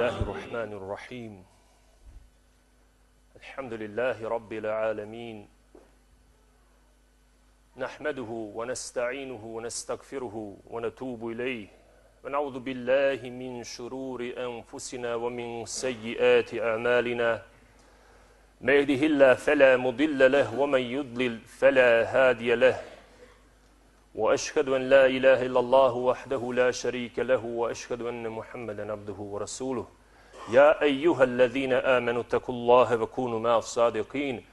الله الرحمن الرحيم. الحمد لله رب العالمين. نحمده ونستعينه ونستغفره ونتوب إليه. ونعوذ بالله من شرور أنفسنا ومن سيئات أعمالنا. ما يهده الله فلا مضل له ومن يضلل فلا هادي له. واشهد ان لا اله الا الله وحده لا شريك له واشهد ان محمدا عبده ورسوله يا ايها الذين امنوا اتقوا الله وكونوا مع الصادقين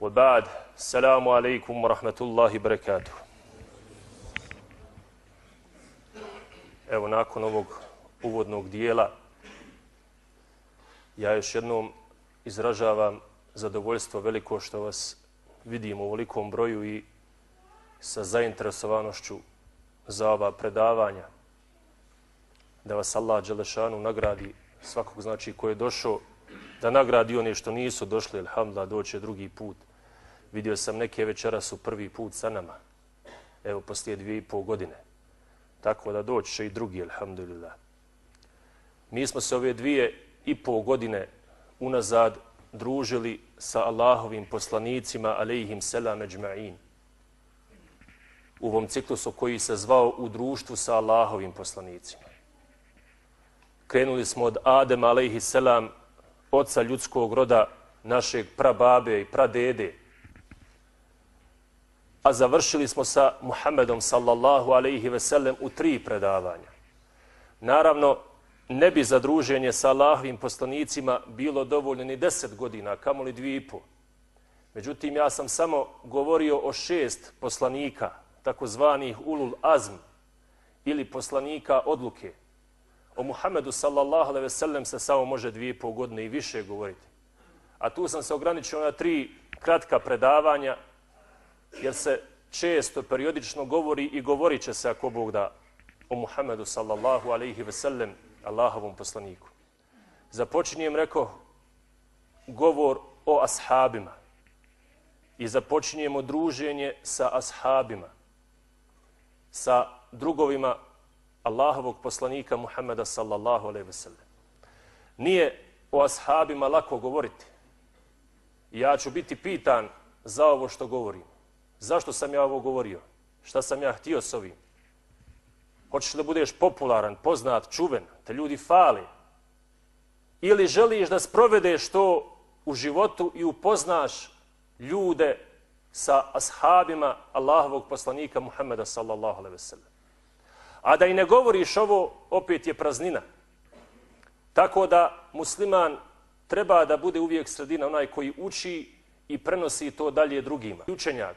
وبعد السلام عليكم ورحمه الله وبركاته Evo, nakon ovog uvodnog dijela, ja još jednom izražavam zadovoljstvo veliko što vas vidimo u velikom broju i sa zainteresovanošću za ova predavanja. Da vas Allah Đelešanu nagradi svakog znači ko je došao, da nagradi one što nisu došli, alhamdulillah, doće drugi put. Vidio sam neke večera su prvi put sa nama. Evo, poslije dvije i pol godine. Tako da doći će i drugi, alhamdulillah. Mi smo se ove dvije i pol godine unazad družili sa Allahovim poslanicima, alejhim selam eđma'in u ovom ciklusu koji se zvao u društvu sa Allahovim poslanicima. Krenuli smo od Adema, alaihi selam, oca ljudskog roda, našeg prababe i pradede, a završili smo sa Muhammedom, sallallahu alaihi ve sellem, u tri predavanja. Naravno, ne bi za druženje sa Allahovim poslanicima bilo dovoljno ni deset godina, kamoli dvije i po. Međutim, ja sam samo govorio o šest poslanika, takozvanih ulul azm ili poslanika odluke. O Muhammedu sallallahu alaihi ve sellem se samo može dvije i pol godine i više govoriti. A tu sam se ograničio na tri kratka predavanja, jer se često, periodično govori i govorit će se ako Bog da o Muhammedu sallallahu alaihi ve sellem, Allahovom poslaniku. Započinjem, rekao, govor o ashabima i započinjemo druženje sa ashabima sa drugovima Allahovog poslanika Muhammeda sallallahu alaihi wasallam. Nije o ashabima lako govoriti. Ja ću biti pitan za ovo što govorim. Zašto sam ja ovo govorio? Šta sam ja htio s ovim? Hoćeš da budeš popularan, poznat, čuven, te ljudi fali? Ili želiš da sprovedeš to u životu i upoznaš ljude sa ashabima Allahovog poslanika Muhammeda sallallahu alaihi wasallam. A da i ne govoriš ovo, opet je praznina. Tako da musliman treba da bude uvijek sredina onaj koji uči i prenosi to dalje drugima. Učenjak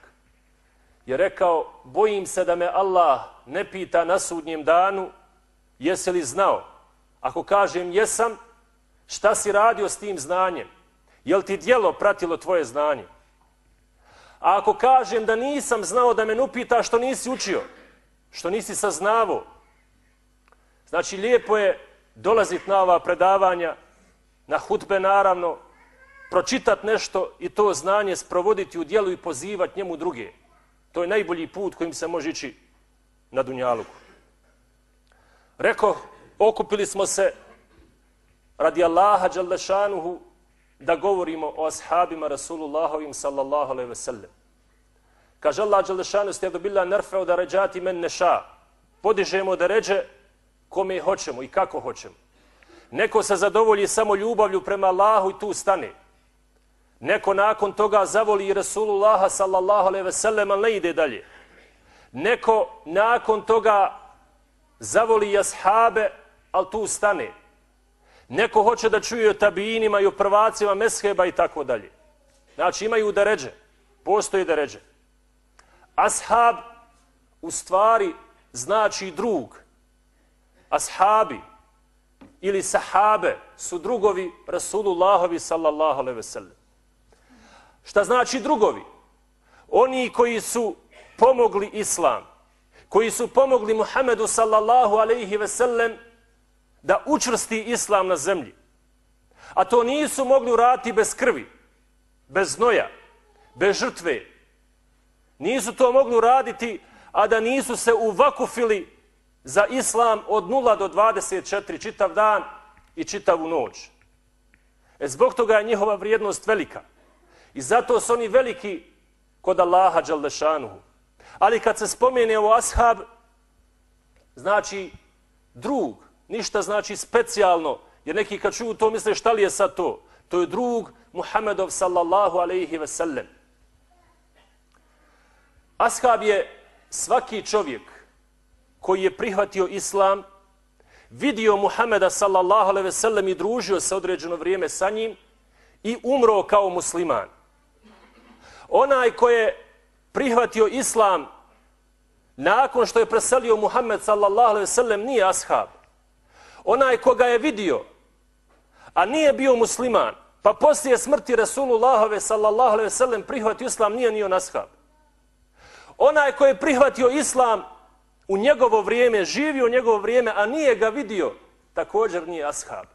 je rekao, bojim se da me Allah ne pita na sudnjem danu, jesi li znao? Ako kažem jesam, šta si radio s tim znanjem? Jel ti dijelo pratilo tvoje znanje? A ako kažem da nisam znao da me upita što nisi učio, što nisi saznavo, znači lijepo je dolaziti na ova predavanja, na hutbe naravno, pročitati nešto i to znanje sprovoditi u dijelu i pozivati njemu druge. To je najbolji put kojim se može ići na Dunjaluku. Reko, okupili smo se radi Allaha Đalešanuhu da govorimo o ashabima Rasulullahovim sallallahu alaihi ve sellem. Kaže Allah Đalešanu stjedu bila nerfeo da ređati men neša. Podižemo da ređe kome hoćemo i kako hoćemo. Neko se zadovolji samo ljubavlju prema Allahu i tu stane. Neko nakon toga zavoli i Rasulullaha sallallahu alaihi ve sellem, ali ne ide dalje. Neko nakon toga zavoli i ashabe, ali tu stane. Neko hoće da čuje o tabijinima i o prvacima mesheba i tako dalje. Znači imaju da ređe. Postoji da ređe. Ashab u stvari znači drug. Ashabi ili sahabe su drugovi Rasulullahovi sallallahu alaihi ve sellem. Šta znači drugovi? Oni koji su pomogli Islam, koji su pomogli Muhammedu sallallahu alaihi ve sellem da učvrsti islam na zemlji. A to nisu mogli uraditi bez krvi, bez znoja, bez žrtve. Nisu to mogli uraditi, a da nisu se uvakufili za islam od 0 do 24 čitav dan i čitavu noć. E zbog toga je njihova vrijednost velika. I zato su oni veliki kod Allaha Đaldešanuhu. Ali kad se spomene o ashab, znači drug, ništa znači specijalno, jer neki kad čuju to misle šta li je sad to? To je drug Muhammedov sallallahu alaihi ve sellem. Ashab je svaki čovjek koji je prihvatio islam, vidio Muhameda sallallahu alaihi ve sellem i družio se određeno vrijeme sa njim i umro kao musliman. Onaj koji je prihvatio islam nakon što je preselio Muhammed sallallahu alaihi ve sellem nije ashab. Onaj koga je vidio, a nije bio musliman, pa poslije smrti Rasulullahove sallallahu alaihi ve sellem prihvatio islam, nije nio ashab. Onaj koji je prihvatio islam u njegovo vrijeme, živio u njegovo vrijeme, a nije ga vidio, također nije ashab.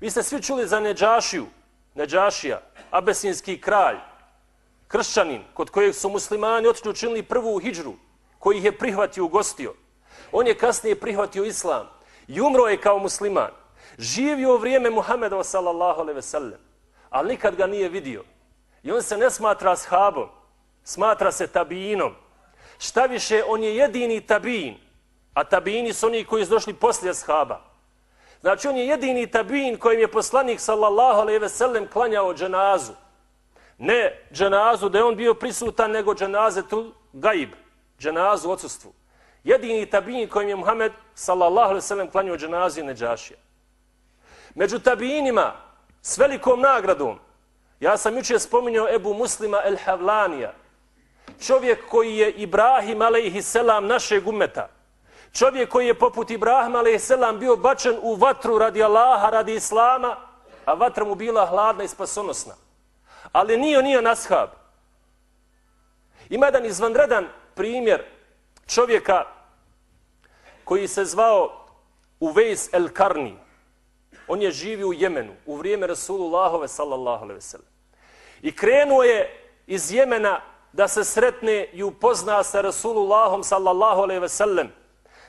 Vi ste svi čuli za Neđašiju, Neđašija, abesinski kralj, kršćanin, kod kojeg su muslimani otišli učinili prvu hijđru, koji ih je prihvatio, ugostio. On je kasnije prihvatio islam i umro je kao musliman. Živio u vrijeme Muhammeda sallallahu alaihi ve sellem, ali nikad ga nije vidio. I on se ne smatra ashabom, smatra se tabiinom. Šta više, on je jedini tabiin, a tabijini su oni koji su došli poslije ashaba. Znači, on je jedini tabiin kojim je poslanik sallallahu alaihi ve sellem klanjao dženazu. Ne dženazu da je on bio prisutan, nego dženaze tu gaib, dženazu odsustvu. Jedini tabiin kojim je Muhammed sallallahu alaihi ve sellem dženaziju neđašija. Među tabiinima s velikom nagradom, ja sam jučer spominjao Ebu Muslima el Havlanija, čovjek koji je Ibrahim a.s. našeg umeta, čovjek koji je poput Ibrahim a.s. bio bačen u vatru radi Allaha, radi Islama, a vatra mu bila hladna i spasonosna. Ali nije nije nashab. Ima jedan izvanredan primjer čovjeka koji se zvao Uvejs el Karni. On je živio u Jemenu u vrijeme Rasulullahove sallallahu alaihi ve I krenuo je iz Jemena da se sretne i upozna sa Rasulullahom sallallahu alaihi ve sellem,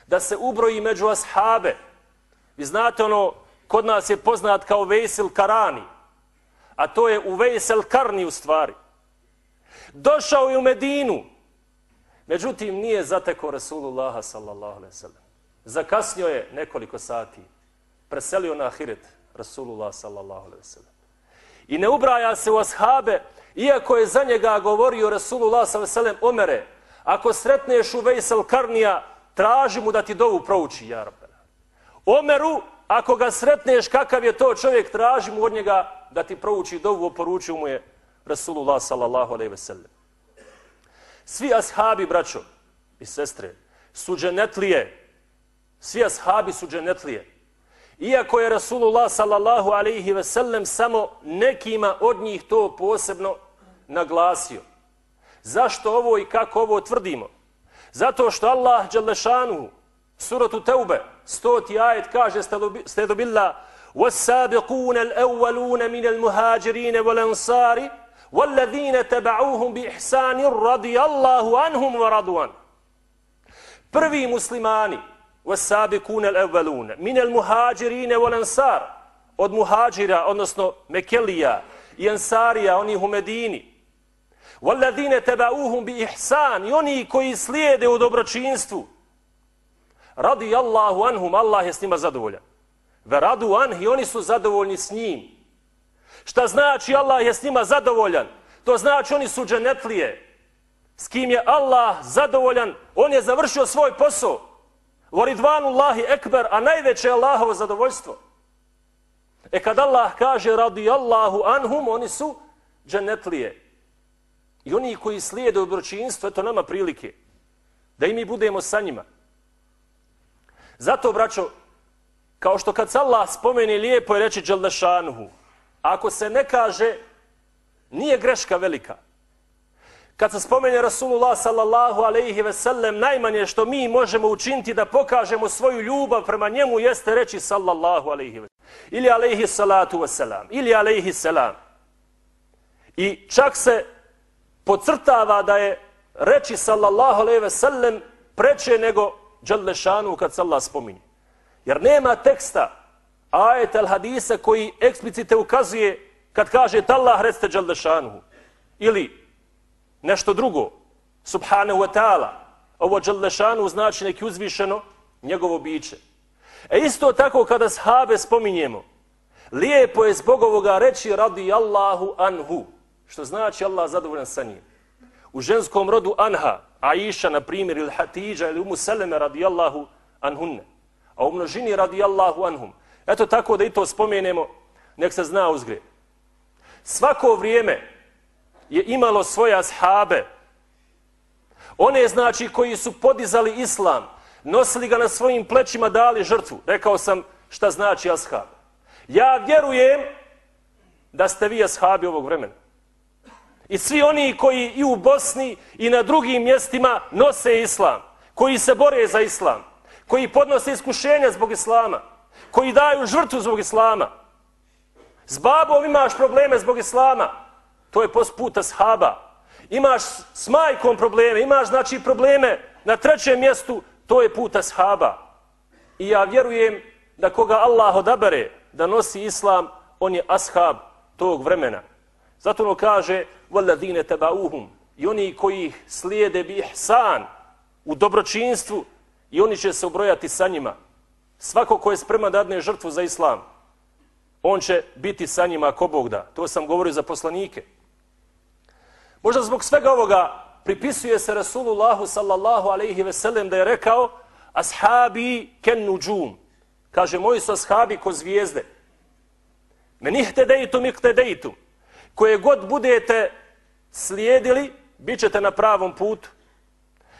da se ubroji među ashabe. Vi znate ono, kod nas je poznat kao Vejsil Karani, a to je Uvejs el Karni u stvari. Došao je u Medinu, međutim nije zateko Rasulullaha sallallahu alaihi ve sellem. Zakasnio je nekoliko sati, preselio na Ahiret Rasulullah sallallahu alaihi ve sellem. I ne ubraja se u ashabe, Iako je za njega govorio Rasulullah sallallahu s.a.v. Omere, ako sretneš u Vejsel Karnija, traži mu da ti dovu prouči, ja. Omeru, ako ga sretneš, kakav je to čovjek, traži mu od njega da ti prouči dovu, oporučio mu je Rasulullah sallallahu alaihi wasallam. Svi ashabi, braćo i sestre, su dženetlije. Svi ashabi su dženetlije. Iako je Rasulullah sallallahu alaihi ve sellem samo nekima od njih to posebno naglasio. Zašto ovo i kako ovo tvrdimo? Zato što Allah Đalešanu suratu Teube, stoti ajet kaže stedu billa والسابقون الأولون من المهاجرين والأنصار والذين تبعوهم بإحسان رضي الله عنهم ورضوان prvi muslimani والسابقون الأولون من المهاجرين والأنصار od muhađira, odnosno Mekelija i Ansarija, oni u Medini, وَالَّذِينَ تَبَعُوهُمْ بِإِحْسَانِ I oni koji slijede u dobročinstvu. Radi Allahu anhum, Allah je s njima zadovoljan. Ve radu anh i oni su zadovoljni s njim. Šta znači Allah je s njima zadovoljan? To znači oni su dženetlije. S kim je Allah zadovoljan, on je završio svoj posao. Voridvanullahi ekber, a najveće je Allahovo zadovoljstvo. E kad Allah kaže radijallahu anhum, oni su dženetlije. I oni koji slijede dobročinstvo, eto nama prilike da i mi budemo sa njima. Zato, braćo, kao što kad Allah spomeni lijepo je reći Đaldašanuhu, ako se ne kaže, nije greška velika. Kad se spomene Rasulullah sallallahu alaihi ve sellem, najmanje što mi možemo učiniti da pokažemo svoju ljubav prema njemu jeste reći sallallahu alaihi ve Ili alaihi salatu ve selam. Ili alaihi selam. I čak se pocrtava da je reći sallallahu alejhi ve sellem preče nego dželle kad se Allah spominje. Jer nema teksta ajet al hadisa koji eksplicite ukazuje kad kaže tallah recite dželdešanuhu ili nešto drugo subhanahu wa ta'ala ovo Đalešanu znači neki uzvišeno njegovo biće. E isto tako kada sahabe spominjemo lijepo je zbog ovoga reći radi Allahu anhu što znači Allah zadovoljan sa njim. U ženskom rodu Anha, Aisha, na primjer, ili Hatidža, ili Umu Seleme, radijallahu anhunne. A u množini, radijallahu anhum. Eto tako da i to spomenemo, nek se zna uzgre. Svako vrijeme je imalo svoje ashabe. One, znači, koji su podizali islam, nosili ga na svojim plećima, dali žrtvu. Rekao sam šta znači ashab. Ja vjerujem da ste vi ashabi ovog vremena. I svi oni koji i u Bosni i na drugim mjestima nose islam, koji se bore za islam, koji podnose iskušenja zbog islama, koji daju žrtvu zbog islama. S babom imaš probleme zbog islama, to je post puta shaba. Imaš s majkom probleme, imaš znači probleme na trećem mjestu, to je puta shaba. I ja vjerujem da koga Allah odabere da nosi islam, on je ashab tog vremena. Zato ono kaže وَالَّذِينَ تَبَعُهُمْ i oni koji ih slijede bi ihsan u dobročinstvu i oni će se ubrojati sa njima. Svako ko je spreman da dadne žrtvu za islam, on će biti sa njima ako Bog da. To sam govorio za poslanike. Možda zbog svega ovoga pripisuje se Rasulullahu sallallahu alaihi ve sellem da je rekao ashabi ken nuđum. Kaže, moji su ashabi ko zvijezde. Menihte dejtum ikte dejtum koje god budete slijedili, bit ćete na pravom putu.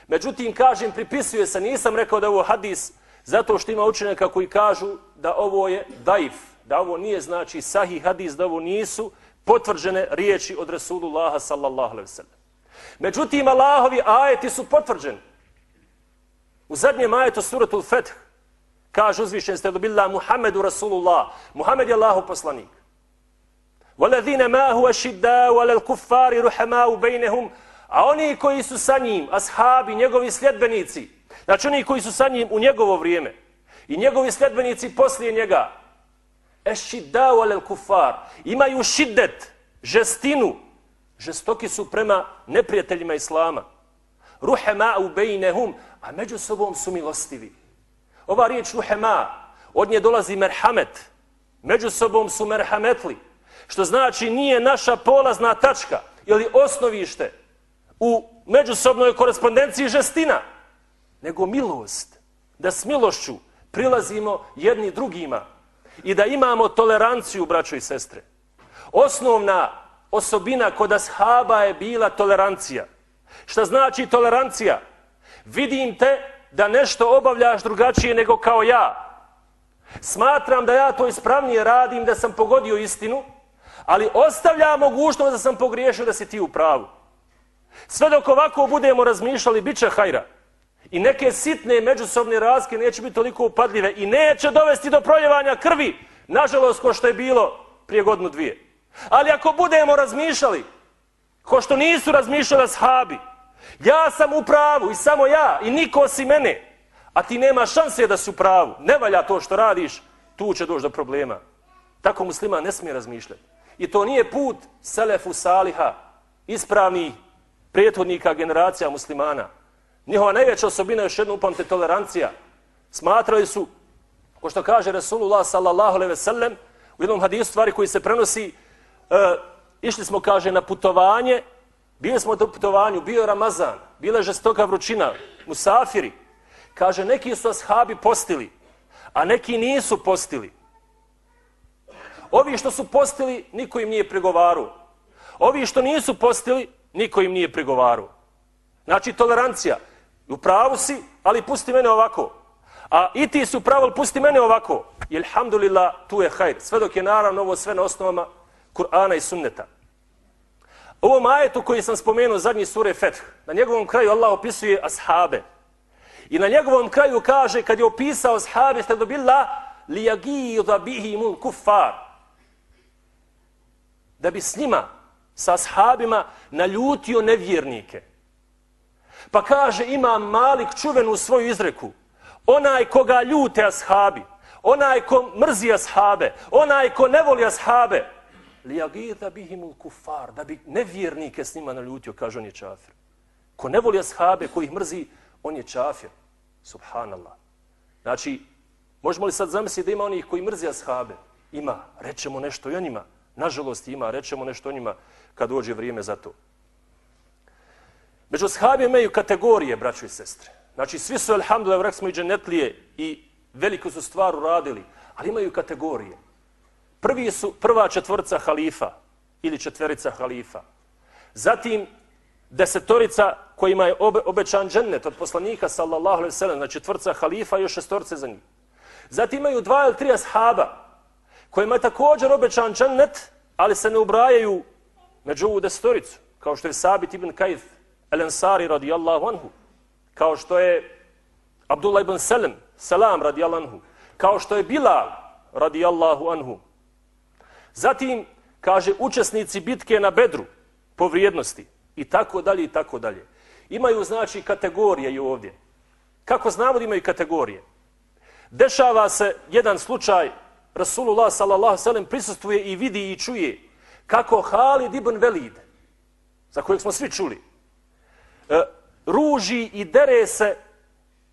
Međutim, kažem, pripisuje se, nisam rekao da ovo hadis, zato što ima učenjaka koji kažu da ovo je daif, da ovo nije znači sahih hadis, da ovo nisu potvrđene riječi od Rasulullaha sallallahu alaihi sallam. Međutim, Allahovi ajeti su potvrđeni. U zadnjem ajetu suratul Feth kaže uzvišen ste dobila Muhammedu Rasulullah. Muhammed je Allahu poslanik. وَلَذِينَ مَا هُوَ شِدَّا وَلَا الْكُفَّارِ رُحَمَاءُ بَيْنَهُمْ A oni koji su sa njim, ashabi, njegovi sljedbenici, znači oni koji su sa njim u njegovo vrijeme i njegovi sljedbenici poslije njega, ešidda wal kufar imaju šiddet, žestinu, žestoki su prema neprijateljima Islama. Ruhema u bejnehum, a među sobom su milostivi. Ova riječ ruhema, od nje dolazi merhamet, među sobom su merhametli. Što znači nije naša polazna tačka ili osnovište u međusobnoj korespondenciji žestina, nego milost. Da s milošću prilazimo jedni drugima i da imamo toleranciju, braćo i sestre. Osnovna osobina kod ashaba je bila tolerancija. Šta znači tolerancija? Vidim te da nešto obavljaš drugačije nego kao ja. Smatram da ja to ispravnije radim, da sam pogodio istinu, ali ostavlja mogućnost da sam pogriješio da si ti u pravu. Sve dok ovako budemo razmišljali, bit će hajra. I neke sitne međusobne razke neće biti toliko upadljive i neće dovesti do proljevanja krvi, nažalost, ko što je bilo prije godinu dvije. Ali ako budemo razmišljali, ko što nisu razmišljali ashabi, ja sam u pravu i samo ja i niko si mene, a ti nema šanse da si u pravu, ne valja to što radiš, tu će doći do problema. Tako muslima ne smije razmišljati. I to nije put Selefu Saliha, ispravnih prethodnika generacija muslimana. Njihova najveća osobina je još jedno upamte tolerancija. Smatrali su, ko što kaže Resulullah sallallahu alaihi ve sellem, u jednom hadisu stvari koji se prenosi, uh, išli smo, kaže, na putovanje, bili smo na putovanju, bio je Ramazan, bila je žestoka vrućina, musafiri. Kaže, neki su ashabi postili, a neki nisu postili. Ovi što su postili, niko im nije pregovaru. Ovi što nisu postili, niko im nije pregovaru. Znači, tolerancija. U pravu si, ali pusti mene ovako. A i ti su pravo, pusti mene ovako. I alhamdulillah, tu je hajr. Sve dok je naravno ovo sve na osnovama Kur'ana i sunneta. Ovo majetu koji sam spomenuo, zadnji sure Feth, na njegovom kraju Allah opisuje ashabe. I na njegovom kraju kaže, kad je opisao ashabe, ste dobila li jagida bihimul kuffar da bi s njima, sa ashabima, naljutio nevjernike. Pa kaže, ima Malik čuvenu svoju izreku, onaj koga ljute ashabi, onaj ko mrzi ashabe, onaj ko ne voli ashabe, li agita bihimul kufar, da bi nevjernike s njima naljutio, kaže on je čafir. Ko ne voli ashabe, ko ih mrzi, on je čafir. Subhanallah. Znači, možemo li sad zamisliti da ima onih koji mrzi ashabe? Ima, rećemo nešto i o njima. Nažalost ima, rećemo nešto o njima kad dođe vrijeme za to. Među ashabi imaju kategorije, braćo i sestre. Znači, svi su, alhamdulillah, vrak smo i dženetlije i veliku su stvar uradili, ali imaju kategorije. Prvi su prva četvrca halifa ili četverica halifa. Zatim desetorica kojima je obe, obećan džennet od poslanika sallallahu alaihi sallam, znači četvrca halifa i još šestorce za njih. Zatim imaju dva ili tri ashaba kojima je također obećan džennet, ali se ne ubrajaju među ovu desetoricu, kao što je Sabit ibn Kajf el Ansari radijallahu anhu, kao što je Abdullah ibn Salam, Salam radijallahu anhu, kao što je Bilal radijallahu anhu. Zatim, kaže, učesnici bitke na Bedru po vrijednosti i tako dalje i tako dalje. Imaju, znači, kategorije i ovdje. Kako znamo da imaju kategorije? Dešava se jedan slučaj, Rasulullah sallallahu sallam prisustuje i vidi i čuje kako Halid ibn Velid, za kojeg smo svi čuli, E, ruži i dere se,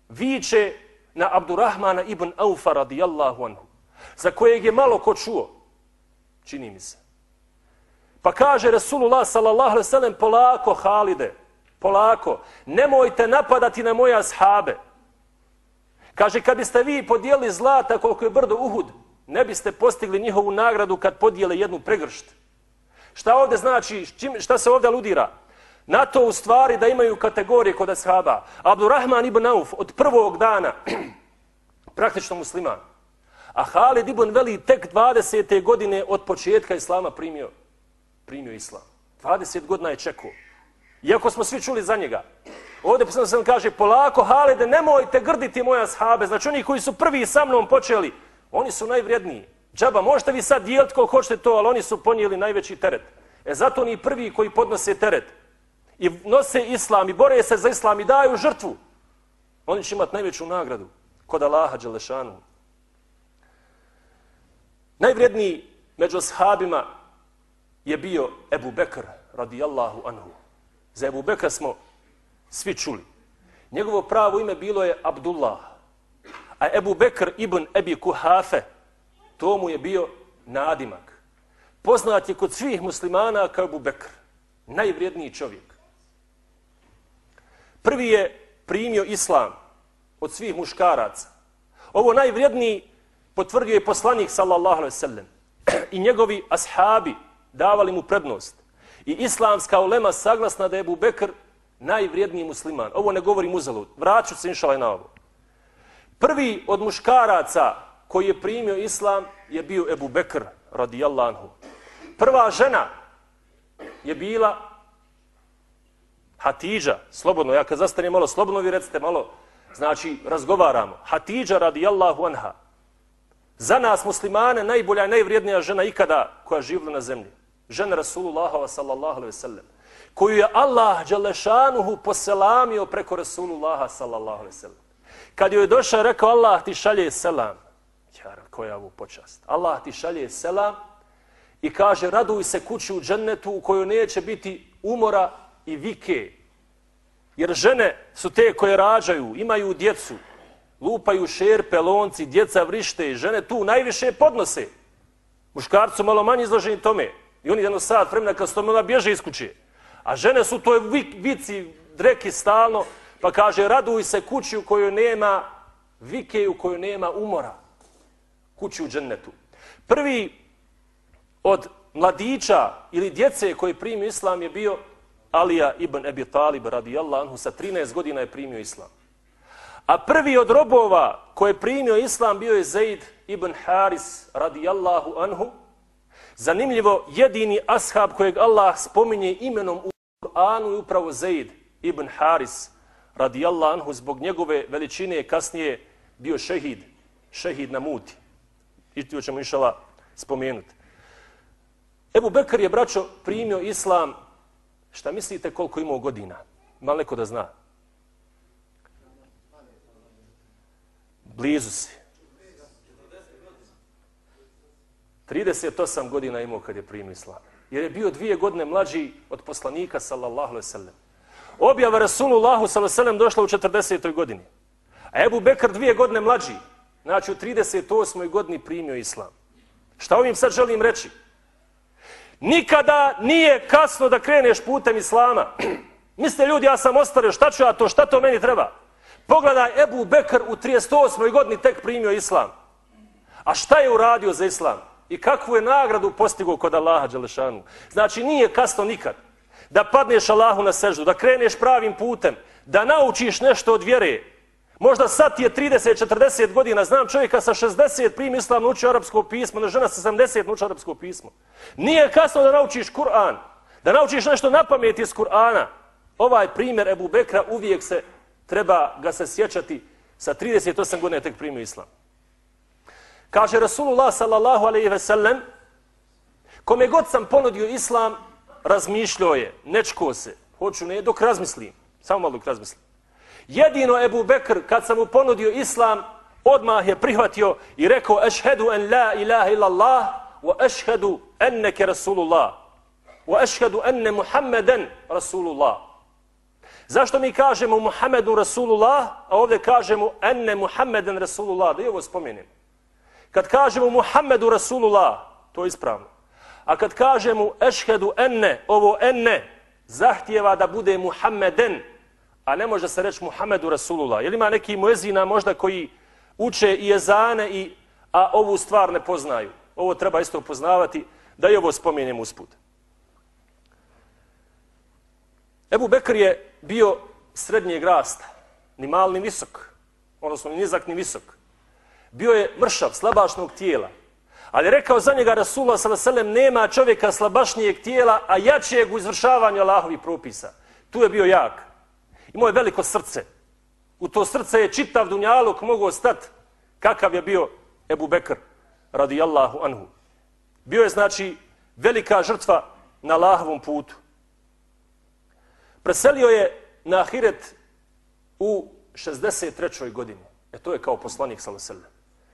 viče na Abdurrahmana ibn Aufa radijallahu anhu, za kojeg je malo ko čuo, čini mi se. Pa kaže Resulullah sallallahu alaihi sallam, polako Halide, polako, nemojte napadati na moje ashabe. Kaže, kad biste vi podijeli zlata koliko je brdo Uhud, ne biste postigli njihovu nagradu kad podijele jednu pregršt. Šta ovdje znači, šta se ovdje aludira? Na to u stvari da imaju kategorije kod ashaba. Abdurrahman ibn Auf od prvog dana, praktično musliman. A Halid ibn Veli tek 20. godine od početka islama primio, primio islam. 20 godina je čekao. Iako smo svi čuli za njega. Ovdje sam sam kaže, polako Halide, nemojte grditi moja ashabe. Znači oni koji su prvi sa mnom počeli, oni su najvrijedniji. Džaba, možete vi sad dijeliti koliko hoćete to, ali oni su ponijeli najveći teret. E zato oni prvi koji podnose teret i nose islam i bore se za islam i daju žrtvu, oni će imati najveću nagradu kod Allaha Đelešanu. Najvredniji među sahabima je bio Ebu Bekr radijallahu anhu. Za Ebu Bekra smo svi čuli. Njegovo pravo ime bilo je Abdullah. A Ebu Bekr ibn Ebi Kuhafe, to mu je bio nadimak. Poznat je kod svih muslimana kao Ebu Bekr. Najvrijedniji čovjek. Prvi je primio islam od svih muškaraca. Ovo najvrijedniji potvrdio je poslanik sallallahu alaihi sallam. I njegovi ashabi davali mu prednost. I islamska ulema saglasna da je Abu Bekr najvrijedniji musliman. Ovo ne govorim uzalud. Vraću se inšalaj na ovo. Prvi od muškaraca koji je primio islam je bio Ebu Bekr radijallahu anhu. Prva žena je bila Hatidža, slobodno, ja kad zastanem malo slobodno, vi recite malo, znači, razgovaramo. Hatidža radijallahu anha. Za nas muslimane najbolja i najvrijednija žena ikada koja živla na zemlji. Žena Rasulullahova sallallahu alaihi sallam. Koju je Allah Đalešanuhu poselamio preko Rasulullaha sallallahu alaihi sallam. Kad joj je došao rekao Allah ti šalje selam. Jara, koja je ovo počast? Allah ti šalje selam i kaže raduj se kući u džennetu u kojoj neće biti umora i vike. Jer žene su te koje rađaju, imaju djecu, lupaju šerpe, lonci, djeca vrište, žene tu najviše podnose. Muškarcu malo manje izloženi tome. I oni jedno sad vremena kad su ona bježe iz kuće. A žene su to vici, dreki stalno, pa kaže raduj se kući u kojoj nema vike, u kojoj nema umora. Kući u džennetu. Prvi od mladića ili djece koji primi islam je bio Alija ibn Ebi Talib radijallahu anhu sa 13 godina je primio islam. A prvi od robova koji je primio islam bio je Zaid ibn Haris radijallahu anhu. Zanimljivo, jedini ashab kojeg Allah spominje imenom u Kur'anu je upravo Zaid ibn Haris radijallahu anhu. Zbog njegove veličine kasnije bio šehid, šehid na muti. I to ćemo inšala spomenuti. Ebu Bekr je, braćo, primio islam Šta mislite koliko imao godina? Ima neko da zna? Blizu si. 38 godina imao kad je primio islam. Jer je bio dvije godine mlađi od poslanika, sallallahu alaihi sallam. Objava Rasulullahu, sallallahu alaihi sallam, došla u 40. godini. A Ebu Bekr dvije godine mlađi, znači u 38. godini primio islam. Šta ovim sad želim reći? Nikada nije kasno da kreneš putem islama. Mislite ljudi, ja sam ostario, šta ću ja to, šta to meni treba? Pogledaj, Ebu Bekr u 38. godini tek primio islam. A šta je uradio za islam? I kakvu je nagradu postigao kod Allaha Đelešanu? Znači, nije kasno nikad da padneš Allahu na seždu, da kreneš pravim putem, da naučiš nešto od vjere. Možda sad ti je 30-40 godina, znam čovjeka sa 60 primi islam naučio arapsko pismo, na žena sa 70 nauči arapsko pismo. Nije kasno da naučiš Kur'an, da naučiš nešto na pameti iz Kur'ana. Ovaj primjer Ebu Bekra uvijek se treba ga se sjećati sa 38 godina tek primio islam. Kaže Rasulullah sallallahu alaihi ve sellem, kome god sam ponudio islam, razmišljao je, nečko se, hoću ne, dok razmislim, samo malo dok razmislim. Jedino Ebu Bekr, kad sam mu ponudio islam, odmah je prihvatio i rekao, ešhedu en la ilaha illallah, wa ešhedu enneke Rasulullah, wa ešhedu enne Muhammeden Rasulullah. Zašto mi kažemo Muhammedu Rasulullah, a ovdje kažemo enne Muhammeden Rasulullah, da je ovo spomenem. Kad kažemo Muhammedu Rasulullah, to je ispravno. A kad kažemo ešhedu enne, ovo enne, zahtjeva da bude Muhammeden, a ne može se reći Muhammedu Rasulullah. Jer ima neki muezina možda koji uče i jezane, i, a ovu stvar ne poznaju. Ovo treba isto poznavati, da i ovo spominjem usput. Ebu Bekr je bio srednjeg rasta, ni mal, ni visok, odnosno ni nizak, ni visok. Bio je mršav, slabašnog tijela. Ali rekao za njega Rasulullah s.a.v. nema čovjeka slabašnijeg tijela, a jačijeg u izvršavanju Allahovi propisa. Tu je bio jak. Imao je veliko srce. U to srce je čitav dunjaluk mogao stati kakav je bio Ebu Bekr radijallahu anhu. Bio je znači velika žrtva na Allahovom putu. Preselio je na Ahiret u 63. godini. E to je kao poslanik sallallahu alejhi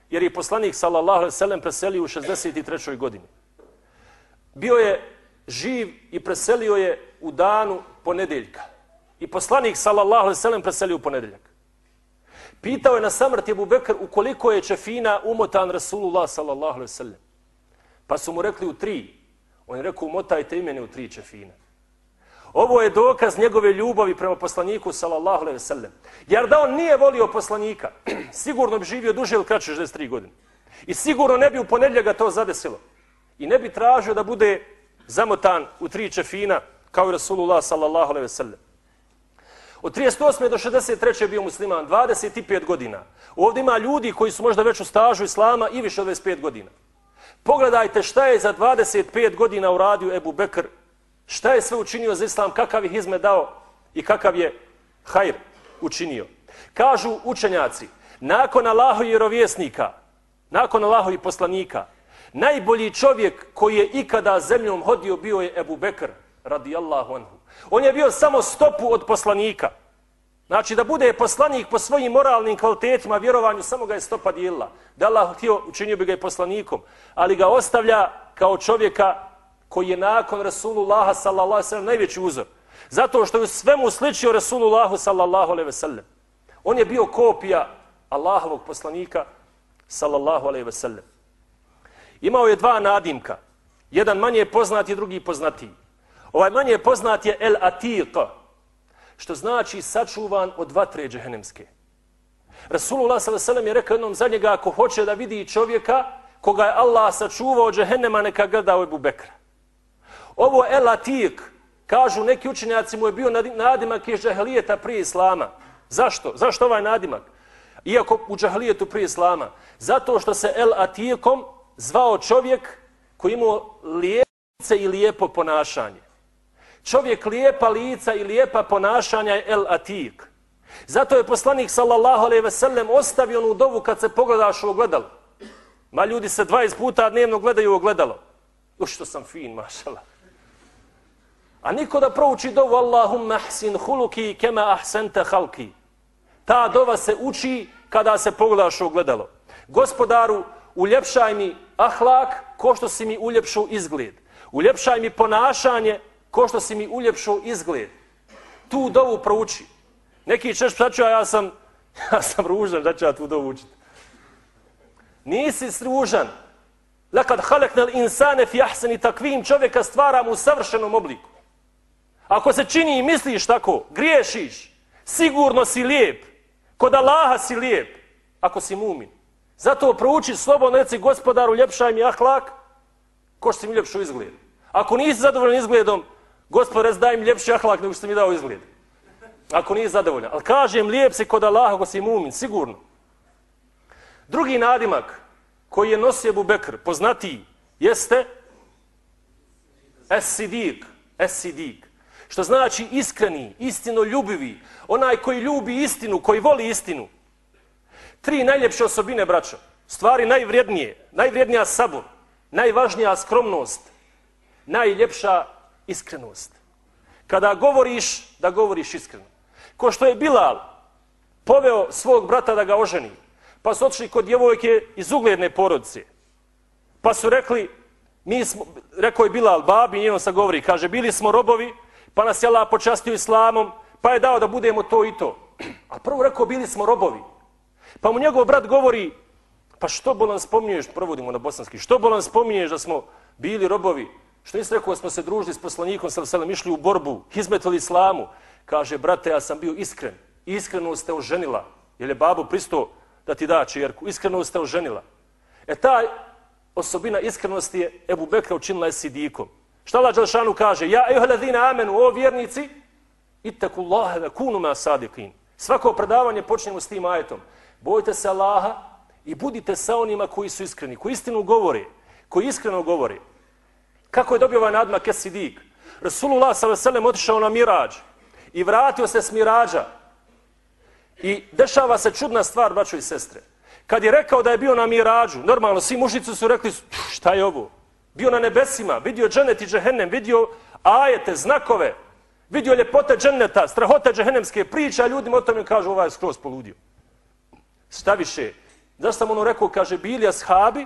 Jer je poslanik sallallahu alejhi ve sellem preselio u 63. godini. Bio je živ i preselio je u danu ponedeljka. I poslanik sallallahu alejhi ve sellem preselio u ponedeljak. Pitao je na samrti Abu Bekr u koliko je čefina umotan Rasulullah sallallahu alejhi ve sellem. Pa su mu rekli u tri. On je rekao umotajte imene u tri čefina. Ovo je dokaz njegove ljubavi prema poslaniku, sallallahu alaihi sallam. Jer da on nije volio poslanika, sigurno bi živio duže ili kraće 63 godine. I sigurno ne bi u ponedlja to zadesilo. I ne bi tražio da bude zamotan u tri čefina, kao i Rasulullah, sallallahu alaihi sallam. Od 38. do 63. je bio musliman, 25 godina. Ovdje ima ljudi koji su možda već u stažu islama i više od 25 godina. Pogledajte šta je za 25 godina uradio Ebu Bekr Šta je sve učinio za islam, kakav je hizme dao i kakav je hajr učinio. Kažu učenjaci, nakon Allahovi vjerovjesnika, nakon Allahovi poslanika, najbolji čovjek koji je ikada zemljom hodio bio je Ebu Bekr, radijallahu anhu. On je bio samo stopu od poslanika. Znači da bude poslanik po svojim moralnim kvalitetima, vjerovanju, samo ga je stopa dijela. Da Allah htio, učinio bi ga i poslanikom, ali ga ostavlja kao čovjeka koji je nakon Rasulullaha sallallahu alaihi sallam najveći uzor. Zato što je svemu sličio Rasulullahu sallallahu alaihi sallam. On je bio kopija Allahovog poslanika sallallahu alaihi sallam. Imao je dva nadimka. Jedan manje poznati, drugi poznatiji. Ovaj manje poznat je El Atiq, što znači sačuvan od vatre džehennemske. Rasulullah sallallahu je rekao jednom za njega ako hoće da vidi čovjeka koga je Allah sačuvao od džehennema neka gleda u Ebu Bekra. Ovo El Atik, kažu neki učenjaci, mu je bio nadimak iz džahelijeta prije Islama. Zašto? Zašto ovaj nadimak? Iako u džahilijetu prije Islama. Zato što se El Atikom zvao čovjek koji imao lijepice i lijepo ponašanje. Čovjek lijepa lica i lijepa ponašanja je El Atik. Zato je poslanik sallallahu alejhi ve sellem ostavio onu dovu kad se pogledaš u ogledalo. Ma ljudi se 20 puta dnevno gledaju u ogledalo. U što sam fin, mašala. A niko da prouči dovu Allahumma ahsin huluki kema ahsanta halki. Ta dova se uči kada se pogledaš u ogledalo. Gospodaru, uljepšaj mi ahlak ko što si mi uljepšao izgled. Uljepšaj mi ponašanje ko što si mi uljepšao izgled. Tu dovu prouči. Neki češ psaču, a ja sam, ja sam ružan, da ću ja tu dovu učiti. Nisi ružan. Lekad haleknel insane fi ahseni takvim čovjeka stvaram u savršenom obliku. Ako se čini i misliš tako, griješiš, sigurno si lijep. Kod Allaha si lijep, ako si mumin. Zato prouči slobodno, reci gospodaru, ljepšaj mi ahlak, ko što si mi ljepšu izgled. Ako nisi zadovoljan izgledom, gospodar, reci daj mi ljepši ahlak nego što sam mi dao izgled. Ako nije zadovoljan. Ali kažem, lijep si kod Allaha, ako si mumin, sigurno. Drugi nadimak koji je nosio Ebu Bekr, poznatiji, jeste Esidik. Esidik. Što znači iskreni, istinoljubivi, onaj koji ljubi istinu, koji voli istinu. Tri najljepše osobine, braćo. Stvari najvrijednije, najvrijednija sabor, najvažnija skromnost, najljepša iskrenost. Kada govoriš, da govoriš iskreno. Ko što je Bilal poveo svog brata da ga oženi, pa su otišli kod djevojke iz ugledne porodice. Pa su rekli, mi smo, rekao je Bilal, babi, njeno sa govori, kaže, bili smo robovi, pa nas je Allah počastio islamom, pa je dao da budemo to i to. A prvo rekao, bili smo robovi. Pa mu njegov brat govori, pa što bolan spominješ, provodimo na bosanski, što bolan spominješ da smo bili robovi? Što nisi rekao, smo se družili s poslanikom, sam se išli u borbu, izmetili islamu. Kaže, brate, ja sam bio iskren. Iskreno ste oženila. Jer je babo pristo da ti da čerku. Iskreno ste oženila. E ta osobina iskrenosti je Ebu Bekra učinila je sidikom. Šta Allah Đalšanu kaže? Ja, eho ladina amenu, o vjernici, itaku Allahe ve kunu ma sadiqin. Svako predavanje počnemo s tim ajetom. Bojte se Allaha i budite sa onima koji su iskreni, koji istinu govore, koji iskreno govore. Kako je dobio ovaj nadmak Esidik? Rasulullah s.a.v. otišao na mirađ i vratio se s mirađa. I dešava se čudna stvar, braćo i sestre. Kad je rekao da je bio na mirađu, normalno, svi mušnici su rekli, šta je ovo? Bio na nebesima, vidio dženet i džehennem, vidio ajete, znakove, vidio ljepote dženeta, strahote džehennemske priče, a ljudima o tome kažu, ovaj je skroz poludio. Šta više? Da sam ono rekao, kaže, bili ashabi,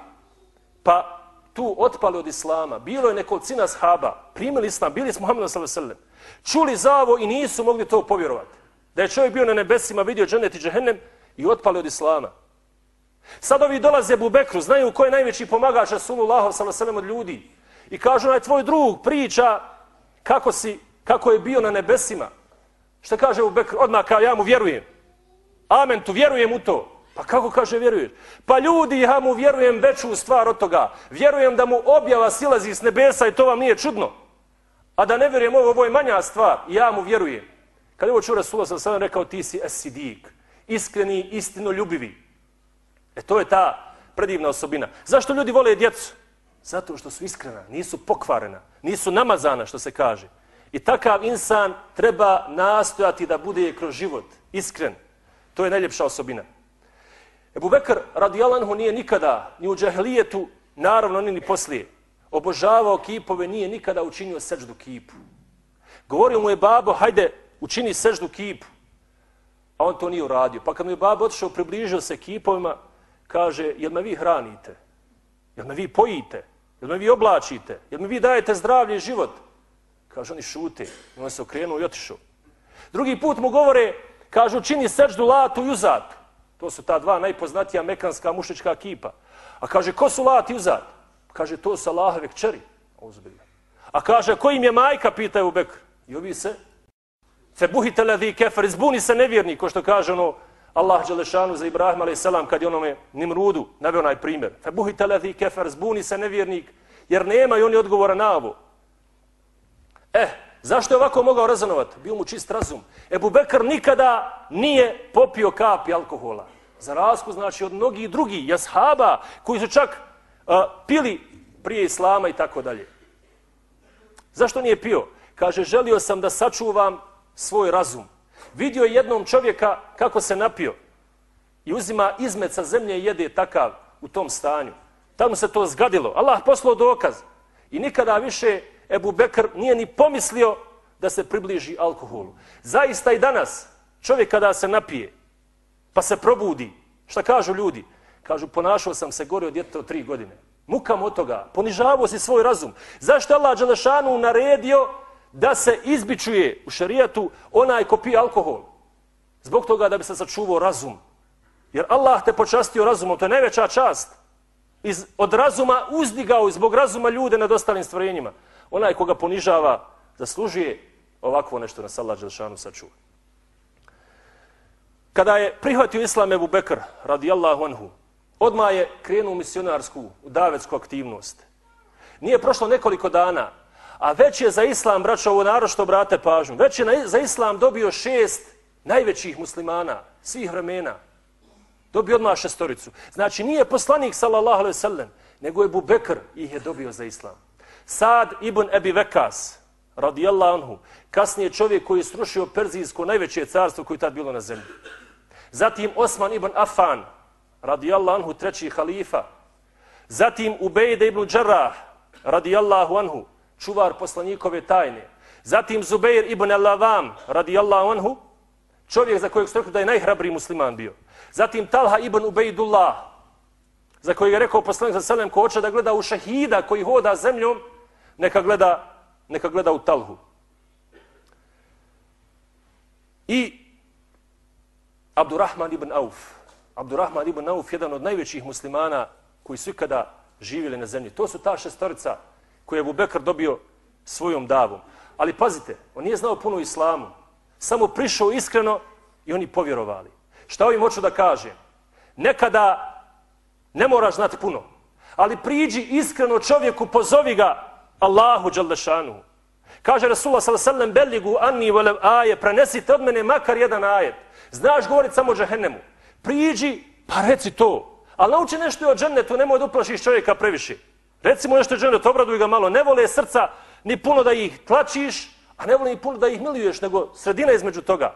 pa tu otpali od islama. Bilo je nekolicina sahaba, primili islam, bili s Muhammedom s.a.v. Čuli zavo i nisu mogli to povjerovati. Da je čovjek bio na nebesima, vidio dženet i džehennem i otpali od islama. Sad ovi dolaze Bubekru, znaju ko je najveći pomagač Rasulullah s.a.v. od ljudi. I kažu, onaj tvoj drug priča kako, si, kako je bio na nebesima. Šta kaže u Odmah kao ja mu vjerujem. Amen, tu vjerujem u to. Pa kako kaže vjeruješ? Pa ljudi, ja mu vjerujem veću stvar od toga. Vjerujem da mu objava silazi s nebesa i to vam nije čudno. A da ne vjerujem ovo, ovo je manja stvar. Ja mu vjerujem. Kad je ovo čuo Rasulullah sam sada rekao ti si esidik. Iskreni, istino ljubivi. E to je ta predivna osobina. Zašto ljudi vole djecu? Zato što su iskrena, nisu pokvarena, nisu namazana, što se kaže. I takav insan treba nastojati da bude kroz život iskren. To je najljepša osobina. Ebu Bekr radijalanhu nije nikada, ni u džahlijetu, naravno ni ni poslije, obožavao kipove, nije nikada učinio seždu kipu. Govorio mu je babo, hajde, učini seždu kipu. A on to nije uradio. Pa kad mu je babo otišao, približio se kipovima, kaže, jel me vi hranite? Jel me vi pojite? Jel me vi oblačite? Jel me vi dajete zdravlje i život? Kaže, oni šute. I on se okrenuo i otišao. Drugi put mu govore, kaže, učini seždu latu i uzatu. To su ta dva najpoznatija mekanska mušička kipa. A kaže, ko su lati i? Kaže, to su Allahove kćeri. A kaže, ko im je majka, pitaju u Bekr. I ovi se, fe buhite kefer, izbuni se nevjerni, ko što kaže ono, Allah Đelešanu za Ibrahim a.s. kad je onome Nimrudu naveo onaj primjer. Fe buhite kefer, zbuni se nevjernik, jer nema i oni odgovora na ovo. Eh, zašto je ovako mogao rezonovati? Bio mu čist razum. Ebu Bekr nikada nije popio kapi alkohola. Za razku znači, od mnogih drugih jashaba koji su čak uh, pili prije Islama i tako dalje. Zašto nije pio? Kaže, želio sam da sačuvam svoj razum. Vidio je jednom čovjeka kako se napio i uzima izmet sa zemlje i jede takav u tom stanju. Tamo se to zgadilo. Allah poslao dokaz. I nikada više Ebu Bekr nije ni pomislio da se približi alkoholu. Zaista i danas čovjek kada se napije pa se probudi, šta kažu ljudi? Kažu, ponašao sam se gore od djeteta od tri godine. Mukam od toga. Ponižavao si svoj razum. Zašto Allah Đelešanu naredio da se izbičuje u šarijatu onaj ko pije alkohol? Zbog toga da bi se sačuvao razum. Jer Allah te počastio razumom, to je najveća čast. Iz, od razuma uzdigao zbog razuma ljude nad ostalim stvorenjima. Onaj koga ponižava, zaslužuje ovakvo nešto na Allah Đelšanu sačuva. Kada je prihvatio Islam Ebu Bekr, radijallahu anhu, odmah je krenuo misionarsku, u davetsku aktivnost. Nije prošlo nekoliko dana, a već je za Islam, braćo, ovo narošto brate pažnju, već je za Islam dobio šest najvećih muslimana svih vremena. Dobio odmah šestoricu. Znači, nije poslanik, sallallahu alaihi sallam, nego je Bubekr ih je dobio za Islam. Sad ibn Ebi Vekas, radijallahu anhu, kasnije čovjek koji je srušio Perzijsko najveće carstvo koje je tad bilo na zemlji. Zatim Osman ibn Affan, radijallahu anhu, treći halifa. Zatim Ubejde ibn Đarrah, radijallahu anhu, čuvar poslanikove tajne. Zatim Zubeir ibn Al-Avam, radijallahu anhu, čovjek za kojeg ste da je najhrabriji musliman bio. Zatim Talha ibn Ubejdullah, za kojeg je rekao poslanik sa selem, ko hoće da gleda u šahida koji hoda zemljom, neka gleda, neka gleda u Talhu. I Abdurrahman ibn Auf. Abdurrahman ibn Auf, jedan od najvećih muslimana koji su ikada živjeli na zemlji. To su ta šestorica koje je Abu Bekr dobio svojom davom. Ali pazite, on nije znao puno islamu. Samo prišao iskreno i oni povjerovali. Šta ovim hoću da kažem? Nekada ne moraš znati puno, ali priđi iskreno čovjeku, pozovi ga Allahu Đalešanu. Kaže Rasulullah s.a.v. Beligu anni volev aje, prenesite od mene makar jedan ajet. Znaš govorit samo o džahennemu. Priđi, pa reci to. Ali nauči nešto o džennetu, nemoj da uplašiš čovjeka previše. Recimo nešto o džennetu, obraduj ga malo. Ne vole srca ni puno da ih tlačiš, a ne vole ni puno da ih miluješ, nego sredina između toga.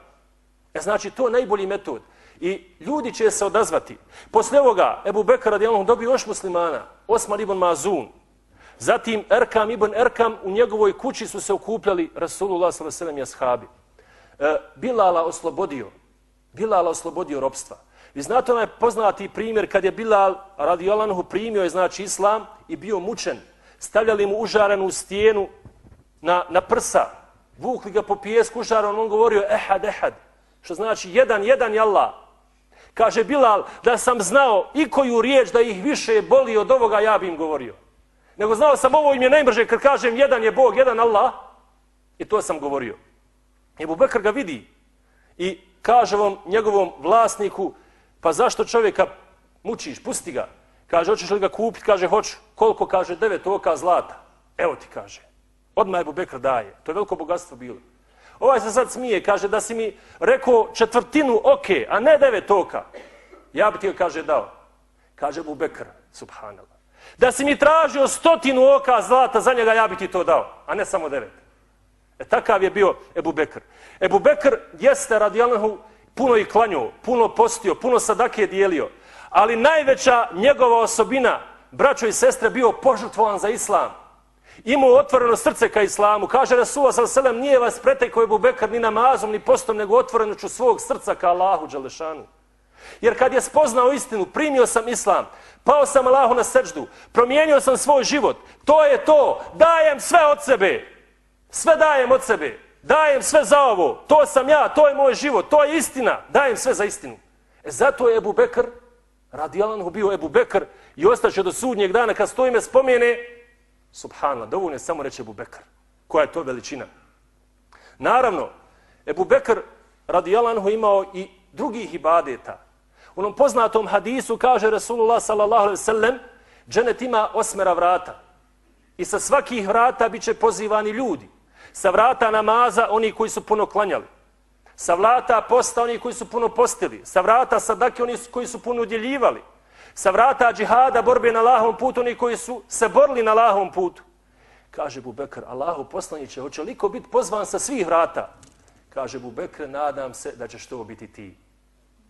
E znači, to je najbolji metod. I ljudi će se odazvati. Poslije ovoga, Ebu Bekara radijalom dobio još muslimana, Osman ibn Mazun. Zatim Erkam ibn Erkam, u njegovoj kući su se okupljali Rasulullah s.a.v. i ashabi. E, Bilala oslobodio. Bilala oslobodio robstva. Vi znate onaj poznati primjer kad je Bilal radijalanhu primio je znači islam i bio mučen. Stavljali mu užarenu stijenu na, na prsa. Vukli ga po pijesku užaran, on govorio ehad, ehad. Što znači jedan, jedan je Allah. Kaže Bilal da sam znao i koju riječ da ih više boli od ovoga ja bi im govorio. Nego znao sam ovo im je najbrže kad kažem jedan je Bog, jedan Allah. I to sam govorio. Ebu Bekr ga vidi i kaže vam njegovom vlasniku pa zašto čovjeka mučiš, pusti ga. Kaže, hoćeš li ga kupiti? Kaže, hoću. Koliko? Kaže, devet oka zlata. Evo ti kaže. Odmah Ebu Bekr daje. To je veliko bogatstvo bilo. Ovaj se sad smije, kaže da si mi rekao četvrtinu oke, a ne devet oka. Ja bi ti ga, kaže, dao. Kaže Ebu Bekr, subhanallah. Da si mi tražio stotinu oka zlata za njega, ja bi ti to dao, a ne samo devet. E takav je bio Ebu Bekr. Ebu Bekr jeste radijalnahu puno i klanjuo, puno postio, puno sadake dijelio. Ali najveća njegova osobina, braćo i sestre, bio požrtvovan za islam imao otvoreno srce ka islamu. Kaže Rasulullah sellem: nije vas pretekao Ebu Bekr ni namazom, ni postom, nego otvorenoću svog srca ka Allahu Đalešanu. Jer kad je spoznao istinu, primio sam islam, pao sam Allahu na srđdu, promijenio sam svoj život, to je to, dajem sve od sebe, sve dajem od sebe, dajem sve za ovo, to sam ja, to je moj život, to je istina, dajem sve za istinu. E zato je Ebu Bekr, radijalanhu bio Ebu Bekr i ostaće do sudnjeg dana kad stoji me spomene, subhanla, dovoljno je samo reći Ebu Bekr. Koja je to veličina? Naravno, Ebu Bekr radi Alanhu imao i drugih ibadeta. U onom poznatom hadisu kaže Rasulullah sallallahu alaihi sallam dženet ima osmera vrata. I sa svakih vrata bit će pozivani ljudi. Sa vrata namaza oni koji su puno klanjali. Sa vrata posta oni koji su puno postili. Sa vrata sadake oni koji su puno udjeljivali sa vrata džihada, borbe na lahom putu, oni koji su se borili na lahom putu. Kaže Bubekr, Allahu poslaniće, hoće liko biti pozvan sa svih vrata? Kaže Bubekr, nadam se da ćeš to biti ti.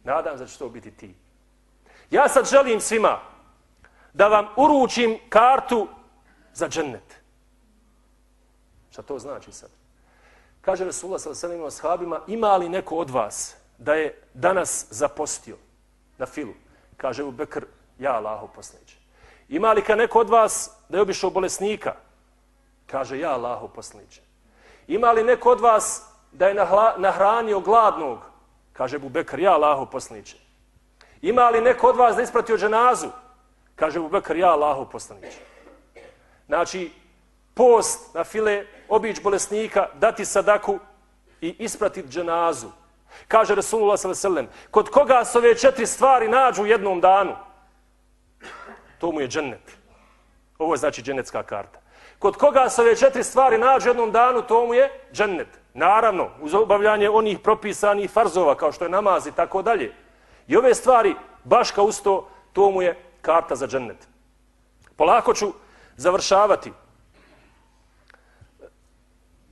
Nadam se da će to biti ti. Ja sad želim svima da vam uručim kartu za džennet. Šta to znači sad? Kaže Resulullah sa selim ashabima, ima li neko od vas da je danas zapostio na filu? kaže u Bekr, ja Allaho poslaniče. Ima li ka neko od vas da je obišao bolesnika? Kaže, ja Allahu poslaniče. Ima li neko od vas da je nahranio gladnog? Kaže Bubekar, ja Allahu poslaniće. Ima li neko od vas da ispratio dženazu? Kaže Bubekar, ja Allahu poslaniće. Znači, post na file, obić bolesnika, dati sadaku i ispratiti dženazu. Kaže Rasulullah s.a.v. Kod koga se ove četiri stvari nađu u jednom danu? To mu je džennet. Ovo je znači džennetska karta. Kod koga se ove četiri stvari nađe jednom danu, to mu je džennet. Naravno, uz obavljanje onih propisanih farzova, kao što je namaz i tako dalje. I ove stvari, baš kao usto, to mu je karta za džennet. Polako ću završavati.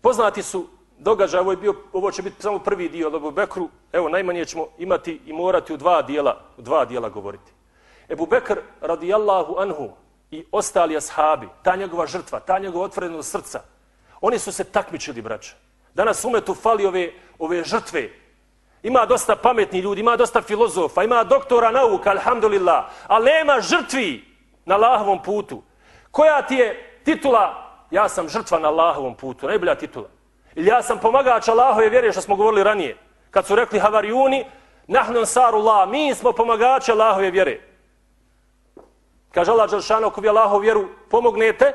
Poznati su događaj, ovo, je bio, ovo će biti samo prvi dio od Ebu Bekru, evo najmanje ćemo imati i morati u dva dijela, u dva dijela govoriti. Ebu Bekr radijallahu anhu i ostali ashabi, ta njegova žrtva, ta njegova otvorenost srca, oni su se takmičili, braća. Danas umetu fali ove, ove žrtve. Ima dosta pametni ljudi, ima dosta filozofa, ima doktora nauka, alhamdulillah, ali nema žrtvi na Allahovom putu. Koja ti je titula? Ja sam žrtva na Allahovom putu, najbolja titula. Ili ja sam pomagač Allahove vjere, što smo govorili ranije. Kad su rekli havarijuni, nahnu ansarullah, mi smo pomagači Allahove vjere. Kaže Allah Đelšanu, ako vi Allahu vjeru pomognete,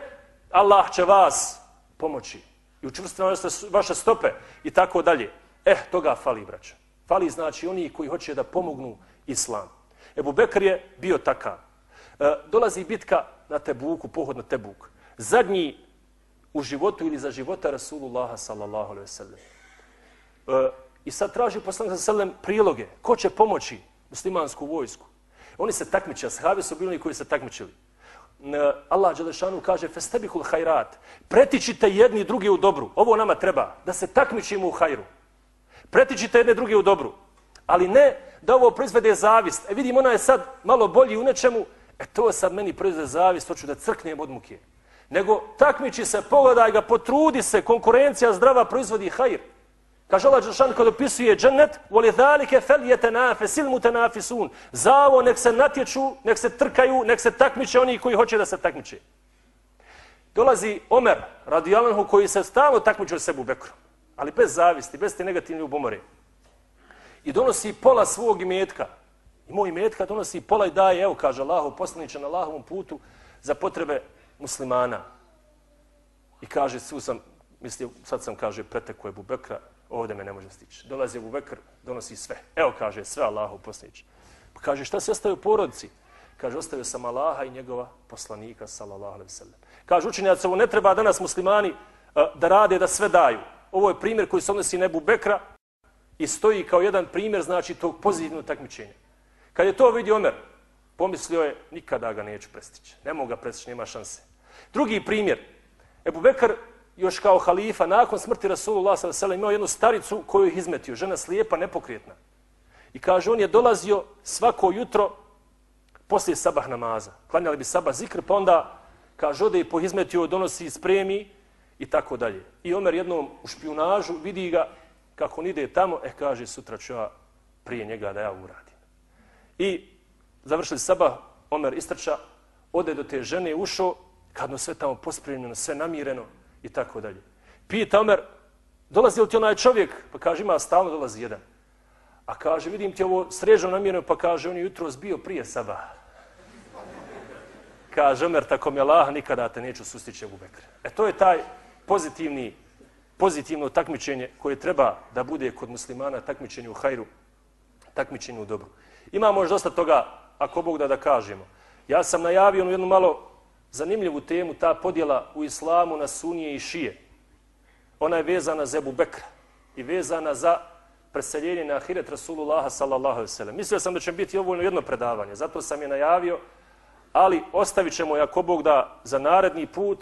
Allah će vas pomoći. I učvrstiti vaše stope i tako dalje. Eh, toga fali, braća. Fali znači oni koji hoće da pomognu islam. Ebu Bekr je bio takav. E, dolazi bitka na Tebuku, pohod na Tebuk. Zadnji u životu ili za života Rasulullaha sallallahu alaihi sallam. E, I sad traži poslanik sallam priloge. Ko će pomoći muslimansku vojsku? Oni se takmiče, ashabi su bili koji se takmičili. Allah Đelešanu kaže, festebihul hajrat, pretičite jedni drugi u dobru. Ovo nama treba, da se takmičimo u hajru. Pretičite jedne drugi u dobru. Ali ne da ovo proizvede zavist. E vidim, ona je sad malo bolji u nečemu, e to sad meni proizvede zavist, hoću da crknem od muke nego takmiči se, pogledaj ga, potrudi se, konkurencija zdrava proizvodi hajr. Kaže Allah Đelšan kada opisuje džennet, voli dhalike fel je. Za ovo nek se natječu, nek se trkaju, nek se takmiče oni koji hoće da se takmiče. Dolazi Omer, radi Alanhu, koji se stalno takmiče sebu u Bekru, ali bez zavisti, bez te negativne ubomore. I donosi pola svog imetka. I moj imetka donosi pola i daje, evo kaže Allah, poslaniče na Allahovom putu za potrebe muslimana. I kaže, su sam, mislio, sad sam, kaže, preteko je Bubekra, ovdje me ne može stići. Dolazi Bubekr, donosi sve. Evo, kaže, sve Allahu poslanić. Pa kaže, šta se ostaje u porodici? Kaže, ostavio sam Allaha i njegova poslanika, sallallahu alaihi sallam. Kaže, učenjac, ovo ne treba danas muslimani uh, da rade, da sve daju. Ovo je primjer koji se odnosi nebu Bekra i stoji kao jedan primjer, znači, tog pozitivnog takmičenja. Kad je to vidio Omer, pomislio je, nikada ga neću prestići. Ne mogu ga prestići, nema šanse. Drugi primjer. Ebu Bekr, još kao halifa, nakon smrti Rasulullah s.a.v. imao jednu staricu koju je izmetio. Žena slijepa, nepokretna. I kaže, on je dolazio svako jutro poslije sabah namaza. Klanjali bi sabah zikr, pa onda, kaže, ode i pohizmetio, donosi, spremi i tako dalje. I Omer jednom u špionažu vidi ga kako on ide tamo, e, kaže, sutra ću ja prije njega da ja uradim. I završili sabah, Omer istrča, ode do te žene, ušao, kad no sve tamo pospremljeno, sve namireno i tako dalje. Pita Omer, dolazi li ti onaj čovjek? Pa kaže, ima, stalno dolazi jedan. A kaže, vidim ti ovo sređeno namjerno, pa kaže, on je jutro zbio prije sabah. Kaže, Omer, tako mi Allah, nikada te neću sustići u Bekr. E to je taj pozitivni, pozitivno takmičenje koje treba da bude kod muslimana takmičenje u hajru, takmičenje u dobru. Imamo još dosta toga ako Bog da da kažemo. Ja sam najavio jednu malo zanimljivu temu, ta podjela u islamu na sunije i šije. Ona je vezana za Ebu Bekra i vezana za preseljenje na Ahiret Rasulullaha sallallahu alaihi sallam. Mislio sam da će biti ovo jedno predavanje, zato sam je najavio, ali ostavit ćemo, ako Bog da, za naredni put,